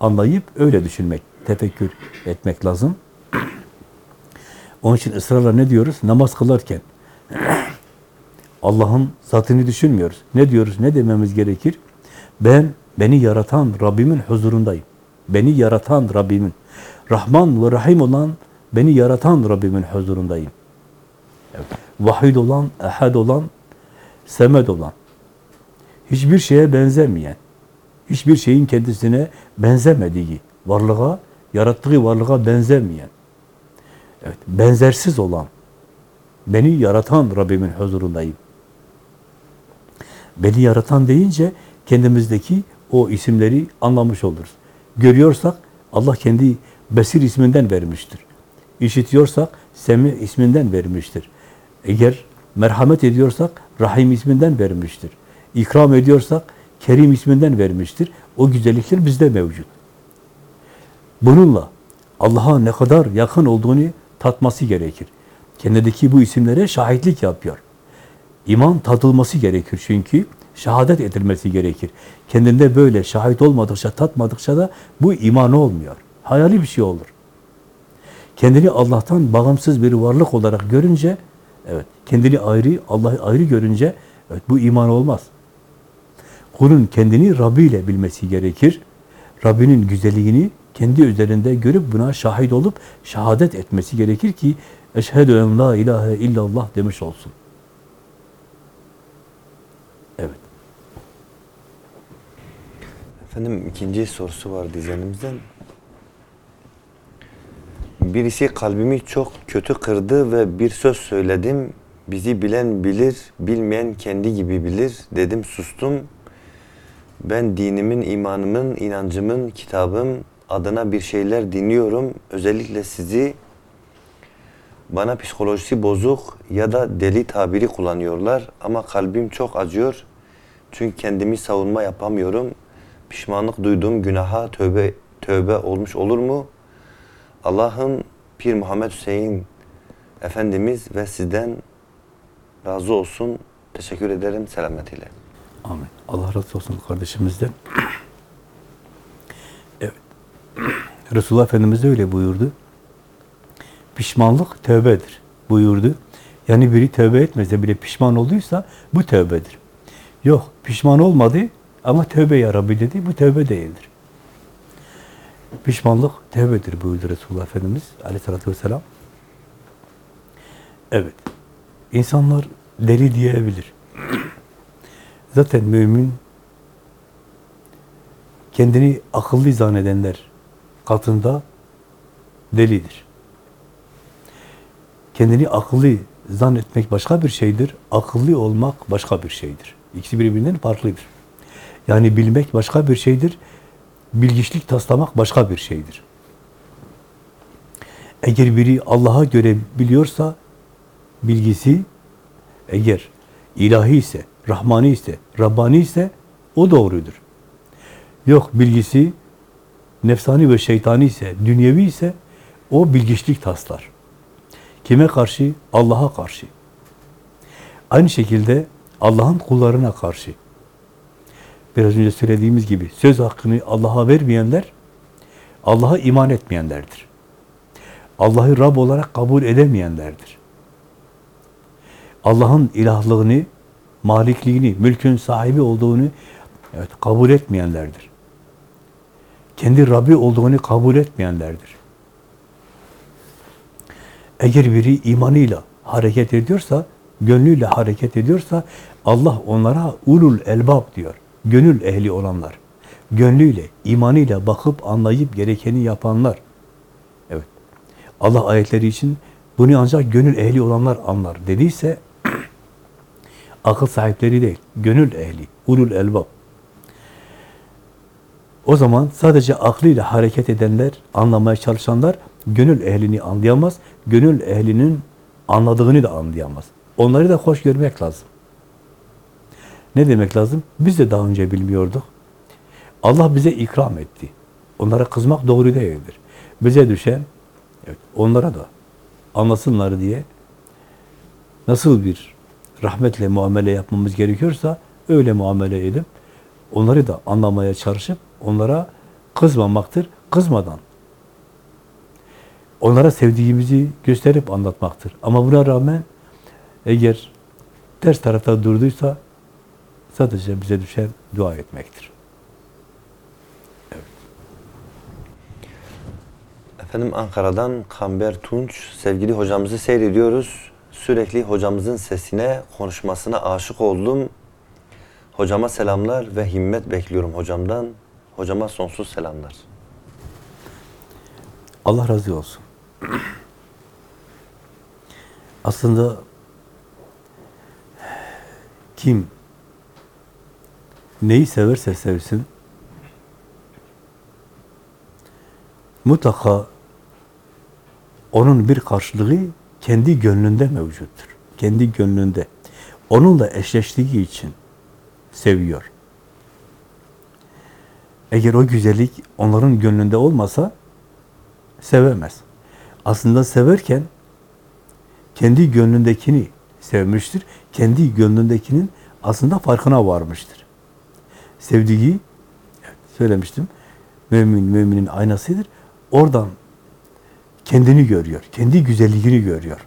anlayıp öyle düşünmek, tefekkür etmek lazım. Onun için ısrarla ne diyoruz? Namaz kılarken Allah'ın zatını düşünmüyoruz. Ne diyoruz? Ne dememiz gerekir? Ben beni yaratan Rabbimin huzurundayım. Beni yaratan Rabbimin. Rahman ve Rahim olan beni yaratan Rabbimin huzurundayım. Vahid olan, ehad olan, semed olan, hiçbir şeye benzemeyen, hiçbir şeyin kendisine benzemediği, varlığa, yarattığı varlığa benzemeyen, evet, benzersiz olan, beni yaratan Rabbimin huzurundayım. Beni yaratan deyince kendimizdeki o isimleri anlamış oluruz. Görüyorsak Allah kendi Besir isminden vermiştir. İşitiyorsak Semi isminden vermiştir. Eğer merhamet ediyorsak Rahim isminden vermiştir. İkram ediyorsak Kerim isminden vermiştir. O güzellikler bizde mevcut. Bununla Allah'a ne kadar yakın olduğunu tatması gerekir. Kendindeki bu isimlere şahitlik yapıyor. İman tadılması gerekir çünkü şehadet edilmesi gerekir. Kendinde böyle şahit olmadıkça, tatmadıkça da bu iman olmuyor. Hayali bir şey olur. Kendini Allah'tan bağımsız bir varlık olarak görünce, evet, kendini ayrı, Allah'ı ayrı görünce, evet, bu iman olmaz. Kulun kendini Rabbi ile bilmesi gerekir. Rabbinin güzelliğini kendi üzerinde görüp buna şahit olup şehadet etmesi gerekir ki eşhedü en la ilahe illallah demiş olsun. Evet. Efendim ikinci sorusu vardı izlenimizden. Birisi kalbimi çok kötü kırdı ve bir söz söyledim. Bizi bilen bilir, bilmeyen kendi gibi bilir. Dedim sustum. Ben dinimin, imanımın, inancımın, kitabım adına bir şeyler dinliyorum. Özellikle sizi bana psikolojisi bozuk ya da deli tabiri kullanıyorlar ama kalbim çok acıyor. Çünkü kendimi savunma yapamıyorum. Pişmanlık duyduğum günaha tövbe tövbe olmuş olur mu? Allah'ım Pir Muhammed Hüseyin Efendimiz ve sizden razı olsun. Teşekkür ederim selametiyle. Amin. Allah razı olsun kardeşimizden. Resulullah Efendimiz de öyle buyurdu. Pişmanlık tövbedir buyurdu. Yani biri tövbe etmese bile pişman olduysa bu tövbedir. Yok pişman olmadı ama tövbe ya Rabbi dedi. Bu tövbe değildir. Pişmanlık tövbedir buyurdu Resulullah Efendimiz aleyhissalatü vesselam. Evet. İnsanlar deli diyebilir. Zaten mümin kendini akıllı zannedenler katında delidir. Kendini akıllı zannetmek başka bir şeydir. Akıllı olmak başka bir şeydir. İkisi birbirinden farklıdır. Yani bilmek başka bir şeydir. Bilgiçlik taslamak başka bir şeydir. Eğer biri Allah'a göre biliyorsa bilgisi eğer ilahi ise, rahmani ise, Rabbani ise o doğrudur. Yok bilgisi nefsani ve şeytani ise, dünyevi ise o bilgiçlik taslar. Kime karşı? Allah'a karşı. Aynı şekilde Allah'ın kullarına karşı. Biraz önce söylediğimiz gibi söz hakkını Allah'a vermeyenler Allah'a iman etmeyenlerdir. Allah'ı Rab olarak kabul edemeyenlerdir. Allah'ın ilahlığını, malikliğini, mülkün sahibi olduğunu evet, kabul etmeyenlerdir. Kendi Rabbi olduğunu kabul etmeyenlerdir. Eğer biri imanıyla hareket ediyorsa, gönlüyle hareket ediyorsa Allah onlara ulul elbab diyor. Gönül ehli olanlar. Gönlüyle, imanıyla bakıp anlayıp gerekeni yapanlar. Evet. Allah ayetleri için bunu ancak gönül ehli olanlar anlar dediyse akıl sahipleri değil, gönül ehli, ulul elbab. O zaman sadece aklıyla hareket edenler, anlamaya çalışanlar gönül ehlini anlayamaz, gönül ehlinin anladığını da anlayamaz. Onları da hoş görmek lazım. Ne demek lazım? Biz de daha önce bilmiyorduk. Allah bize ikram etti. Onlara kızmak doğru değildir. Bize düşen, evet, onlara da anlasınlar diye nasıl bir rahmetle muamele yapmamız gerekiyorsa öyle muamele edip onları da anlamaya çalışıp onlara kızmamaktır. Kızmadan onlara sevdiğimizi gösterip anlatmaktır. Ama buna rağmen eğer ters tarafta durduysa sadece bize düşen dua etmektir. Efendim Ankara'dan Kamber Tunç sevgili hocamızı seyrediyoruz. Sürekli hocamızın sesine, konuşmasına aşık oldum. Hocama selamlar ve himmet bekliyorum hocamdan. Hocama sonsuz selamlar. Allah razı olsun. Aslında kim neyi severse sevsin mutlaka onun bir karşılığı kendi gönlünde mevcuttur. Kendi gönlünde. Onunla eşleştiği için seviyor. Eğer o güzellik onların gönlünde olmasa sevemez. Aslında severken kendi gönlündekini sevmiştir. Kendi gönlündekinin aslında farkına varmıştır. Sevdiği, söylemiştim, mümin, müminin aynasıdır. Oradan kendini görüyor, kendi güzelliğini görüyor.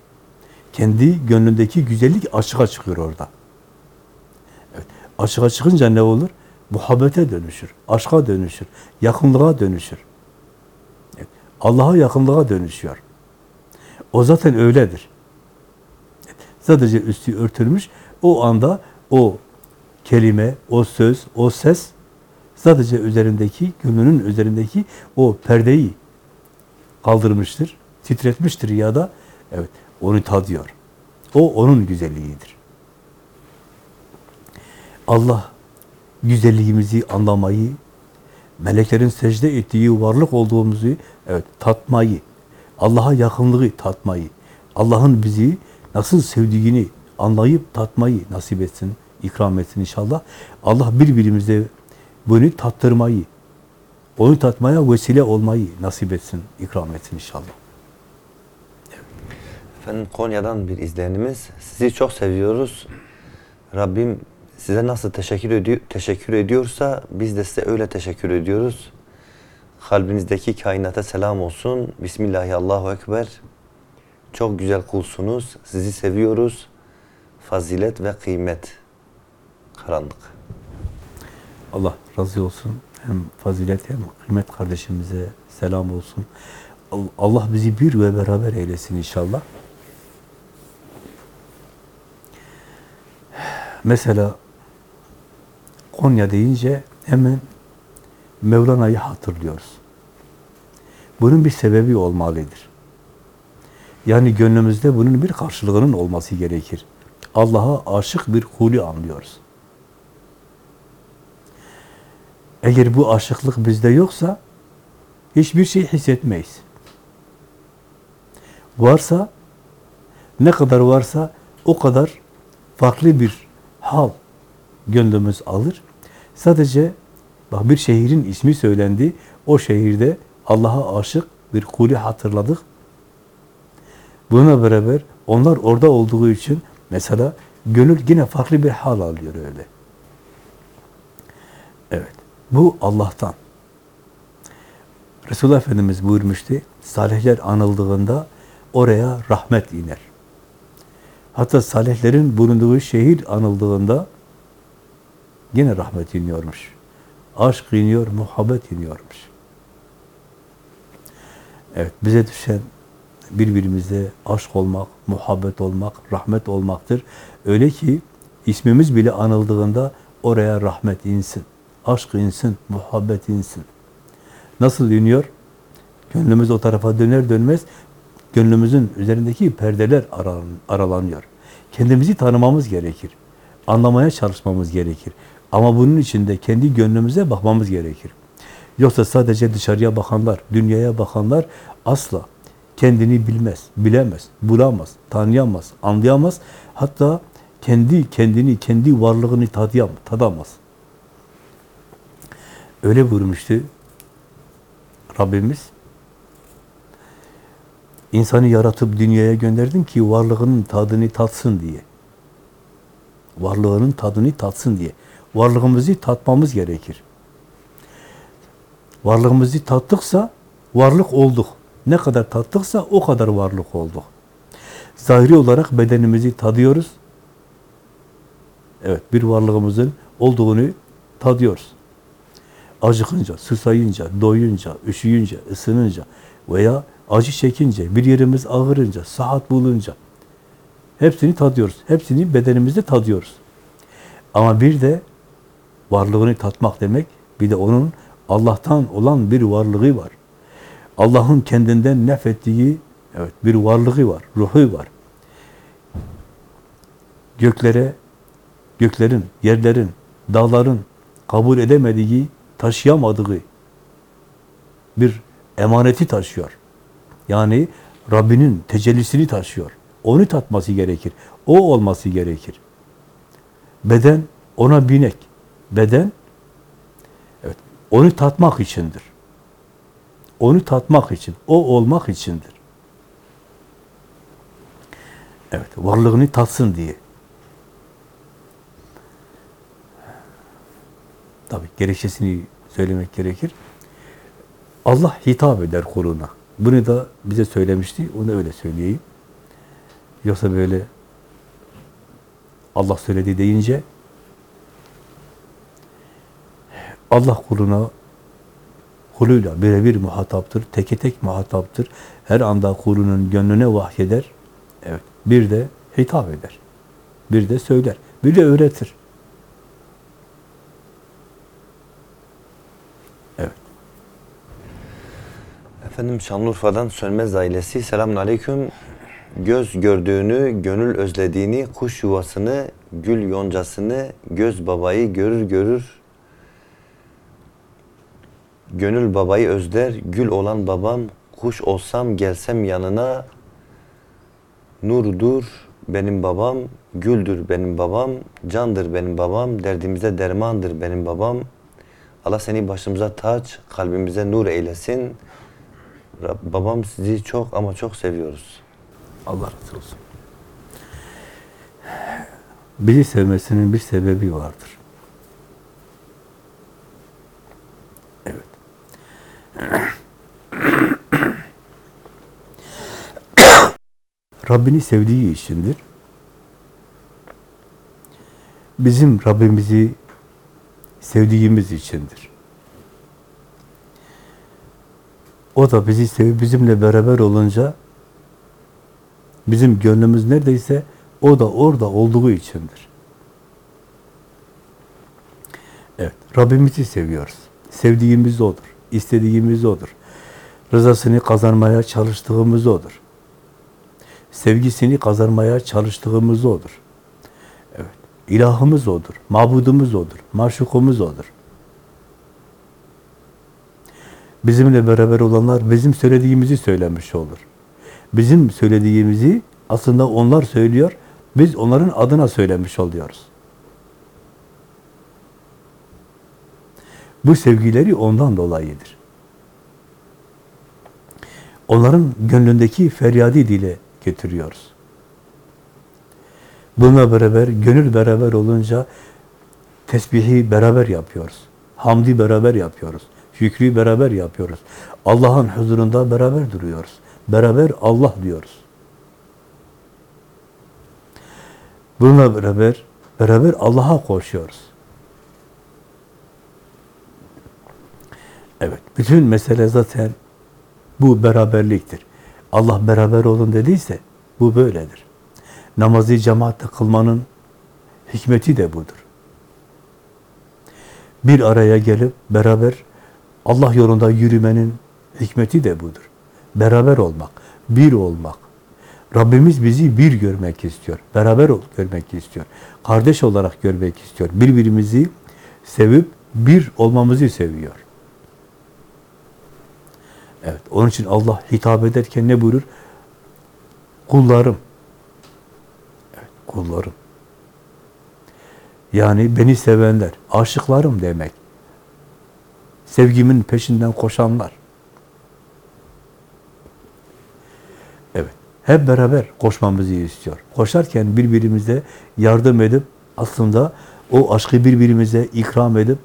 Kendi gönlündeki güzellik açığa çıkıyor orada. Evet, açığa çıkınca ne olur? Muhabbete dönüşür, aşka dönüşür, yakınlığa dönüşür. Allah'a yakınlığa dönüşüyor. O zaten öyledir. Sadece üstü örtülmüş, o anda o kelime, o söz, o ses sadece üzerindeki, gönlünün üzerindeki o perdeyi kaldırmıştır, titretmiştir ya da evet onu tadıyor. O onun güzelliğidir. Allah güzelliğimizi anlamayı, meleklerin secde ettiği varlık olduğumuzu evet tatmayı, Allah'a yakınlığı tatmayı, Allah'ın bizi nasıl sevdiğini anlayıp tatmayı nasip etsin, ikram etsin inşallah. Allah birbirimize bunu tattırmayı, onu tatmaya vesile olmayı nasip etsin, ikram etsin inşallah. Efendim Konya'dan bir izleyenimiz. Sizi çok seviyoruz. Rabbim size nasıl teşekkür ediyor, teşekkür ediyorsa biz de size öyle teşekkür ediyoruz. Kalbinizdeki kainata selam olsun. Bismillahi Allahu Ekber. Çok güzel kulsunuz. Sizi seviyoruz. Fazilet ve kıymet. Karanlık. Allah razı olsun. Hem fazilet hem kıymet kardeşimize selam olsun. Al- Allah bizi bir ve beraber eylesin inşallah. Mesela Konya deyince hemen Mevlana'yı hatırlıyoruz. Bunun bir sebebi olmalıdır. Yani gönlümüzde bunun bir karşılığının olması gerekir. Allah'a aşık bir kulü anlıyoruz. Eğer bu aşıklık bizde yoksa hiçbir şey hissetmeyiz. Varsa ne kadar varsa o kadar farklı bir hal gönlümüz alır. Sadece bak bir şehrin ismi söylendi. O şehirde Allah'a aşık bir kulü hatırladık. Buna beraber onlar orada olduğu için mesela gönül yine farklı bir hal alıyor öyle. Evet. Bu Allah'tan. Resulullah Efendimiz buyurmuştu, salihler anıldığında oraya rahmet iner. Hatta salihlerin bulunduğu şehir anıldığında yine rahmet iniyormuş. Aşk iniyor, muhabbet iniyormuş. Evet, bize düşen birbirimize aşk olmak, muhabbet olmak, rahmet olmaktır. Öyle ki ismimiz bile anıldığında oraya rahmet insin, aşk insin, muhabbet insin. Nasıl iniyor? Gönlümüz o tarafa döner dönmez, gönlümüzün üzerindeki perdeler aralanıyor. Kendimizi tanımamız gerekir. Anlamaya çalışmamız gerekir. Ama bunun için de kendi gönlümüze bakmamız gerekir. Yoksa sadece dışarıya bakanlar, dünyaya bakanlar asla kendini bilmez, bilemez, bulamaz, tanıyamaz, anlayamaz. Hatta kendi kendini, kendi varlığını tadıyam, tadamaz. Öyle buyurmuştu Rabbimiz. İnsanı yaratıp dünyaya gönderdim ki varlığının tadını tatsın diye. Varlığının tadını tatsın diye. Varlığımızı tatmamız gerekir. Varlığımızı tattıksa varlık olduk. Ne kadar tattıksa o kadar varlık olduk. Zahiri olarak bedenimizi tadıyoruz. Evet, bir varlığımızın olduğunu tadıyoruz. Acıkınca, susayınca, doyunca, üşüyünce, ısınınca veya acı çekince, bir yerimiz ağırınca, saat bulunca hepsini tadıyoruz. Hepsini bedenimizde tadıyoruz. Ama bir de varlığını tatmak demek, bir de onun Allah'tan olan bir varlığı var. Allah'ın kendinden nefettiği evet bir varlığı var, ruhu var. Göklere, göklerin, yerlerin, dağların kabul edemediği, taşıyamadığı bir emaneti taşıyor. Yani Rabbinin tecellisini taşıyor. Onu tatması gerekir. O olması gerekir. Beden ona binek. Beden evet onu tatmak içindir. Onu tatmak için, o olmak içindir. Evet, varlığını tatsın diye. Tabii gerekçesini söylemek gerekir. Allah hitap eder kuluna. Bunu da bize söylemişti, onu öyle söyleyeyim. Yoksa böyle Allah söyledi deyince Allah kuluna kuluyla birebir muhataptır, teke tek muhataptır. Her anda kulunun gönlüne vahyeder. Evet. Bir de hitap eder. Bir de söyler. Bir de öğretir. Evet. Efendim Şanlıurfa'dan Sönmez ailesi selamun aleyküm. Göz gördüğünü, gönül özlediğini, kuş yuvasını, gül yoncasını, göz babayı görür görür. Gönül babayı özler, gül olan babam, kuş olsam gelsem yanına. Nurdur benim babam, güldür benim babam, candır benim babam, derdimize dermandır benim babam. Allah seni başımıza taç, kalbimize nur eylesin. Rab- Babam sizi çok ama çok seviyoruz. Allah razı olsun. Bizi sevmesinin bir sebebi vardır. Evet. Rabbini sevdiği içindir. Bizim Rabbimizi sevdiğimiz içindir. O da bizi sevip bizimle beraber olunca bizim gönlümüz neredeyse o da orada olduğu içindir. Evet, Rabbimizi seviyoruz. Sevdiğimiz O'dur. istediğimiz O'dur. Rızasını kazanmaya çalıştığımız O'dur. Sevgisini kazanmaya çalıştığımız O'dur. Evet, ilahımız O'dur. Mabudumuz O'dur. Maşukumuz O'dur. Bizimle beraber olanlar bizim söylediğimizi söylemiş olur. Bizim söylediğimizi aslında onlar söylüyor, biz onların adına söylemiş oluyoruz. Bu sevgileri ondan dolayıdır. Onların gönlündeki feryadı dile getiriyoruz. Bununla beraber, gönül beraber olunca tesbihi beraber yapıyoruz. Hamdi beraber yapıyoruz. Şükrü beraber yapıyoruz. Allah'ın huzurunda beraber duruyoruz. Beraber Allah diyoruz. Bununla beraber, beraber Allah'a koşuyoruz. Evet, bütün mesele zaten bu beraberliktir. Allah beraber olun dediyse bu böyledir. Namazı cemaatle kılmanın hikmeti de budur. Bir araya gelip beraber Allah yolunda yürümenin hikmeti de budur. Beraber olmak, bir olmak. Rabbimiz bizi bir görmek istiyor. Beraber ol, görmek istiyor. Kardeş olarak görmek istiyor. Birbirimizi sevip bir olmamızı seviyor. Evet, onun için Allah hitap ederken ne buyurur? Kullarım. Evet, kullarım. Yani beni sevenler, aşıklarım demek. Sevgimin peşinden koşanlar. Evet, hep beraber koşmamızı istiyor. Koşarken birbirimize yardım edip aslında o aşkı birbirimize ikram edip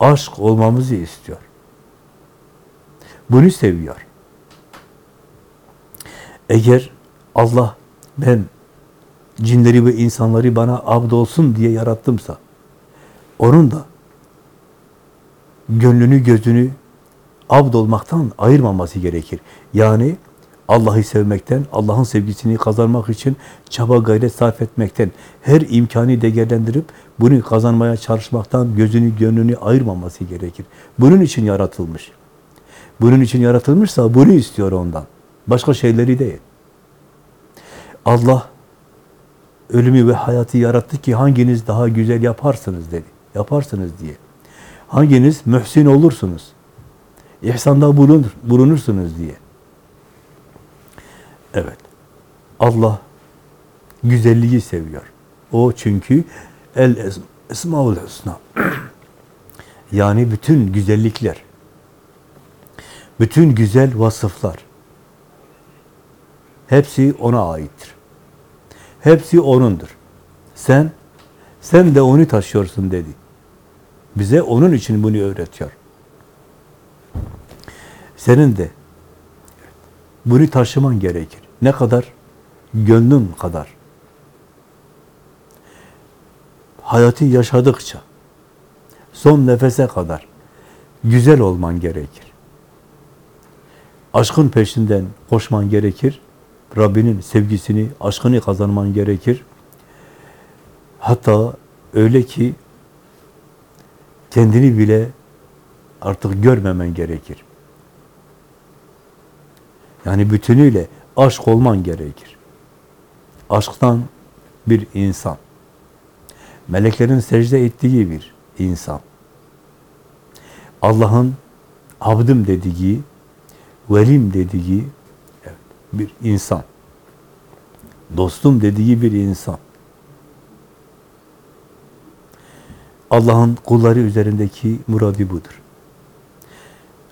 aşk olmamızı istiyor. Bunu seviyor. Eğer Allah ben cinleri ve insanları bana abd olsun diye yarattımsa onun da gönlünü gözünü abd olmaktan ayırmaması gerekir. Yani Allah'ı sevmekten, Allah'ın sevgisini kazanmak için çaba gayret sarf etmekten, her imkanı değerlendirip bunu kazanmaya çalışmaktan gözünü, gönlünü ayırmaması gerekir. Bunun için yaratılmış. Bunun için yaratılmışsa bunu istiyor ondan. Başka şeyleri değil. Allah ölümü ve hayatı yarattı ki hanginiz daha güzel yaparsınız dedi. Yaparsınız diye. Hanginiz mühsin olursunuz. İhsanda bulunur, bulunursunuz diye. Evet. Allah güzelliği seviyor. O çünkü el esm esmaul husna. yani bütün güzellikler, bütün güzel vasıflar hepsi ona aittir. Hepsi O'nundur. Sen, sen de onu taşıyorsun dedi. Bize onun için bunu öğretiyor. Senin de bunu taşıman gerekir. Ne kadar? Gönlün kadar. Hayatı yaşadıkça, son nefese kadar güzel olman gerekir. Aşkın peşinden koşman gerekir. Rabbinin sevgisini, aşkını kazanman gerekir. Hatta öyle ki kendini bile artık görmemen gerekir. Yani bütünüyle aşk olman gerekir. Aşktan bir insan. Meleklerin secde ettiği bir insan. Allah'ın abdım dediği, velim dediği evet, bir insan. Dostum dediği bir insan. Allah'ın kulları üzerindeki muradı budur.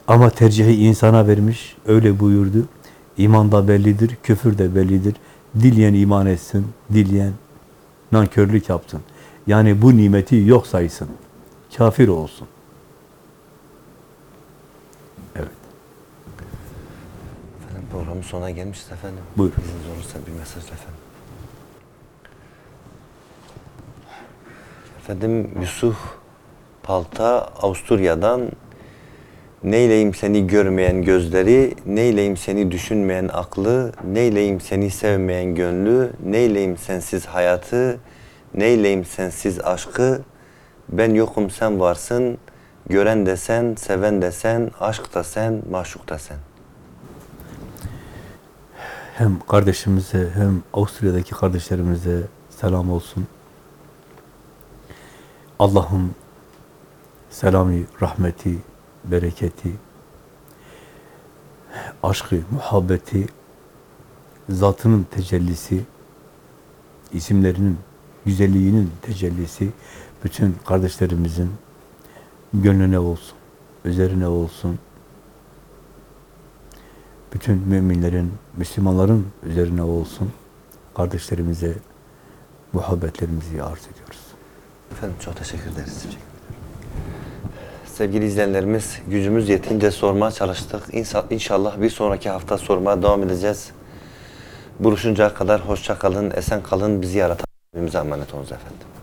Ama tercihi insana vermiş, öyle buyurdu. İman da bellidir, küfür de bellidir. Dileyen iman etsin, dileyen nankörlük yapsın. Yani bu nimeti yok saysın. Kafir olsun. Evet. Efendim programın sonuna gelmişiz efendim. Buyurun. İzniniz olursa bir mesaj efendim. Efendim Yusuf Palta Avusturya'dan Neyleyim seni görmeyen gözleri, neyleyim seni düşünmeyen aklı, neyleyim seni sevmeyen gönlü, neyleyim sensiz hayatı, neyleyim sensiz aşkı, ben yokum sen varsın, gören de sen, seven de sen, aşk da sen, maşuk da sen. Hem kardeşimize hem Avusturya'daki kardeşlerimize selam olsun. Allah'ın selamı, rahmeti, bereketi, aşkı, muhabbeti, zatının tecellisi, isimlerinin güzelliğinin tecellisi bütün kardeşlerimizin gönlüne olsun, üzerine olsun. Bütün müminlerin, Müslümanların üzerine olsun. Kardeşlerimize muhabbetlerimizi arz ediyoruz. Efendim çok teşekkür ederiz. Sevgili izleyenlerimiz, gücümüz yetince sormaya çalıştık. İnşallah bir sonraki hafta sormaya devam edeceğiz. Buluşuncaya kadar hoşça kalın, esen kalın, bizi yaratan Rabbimize emanet olunuz efendim.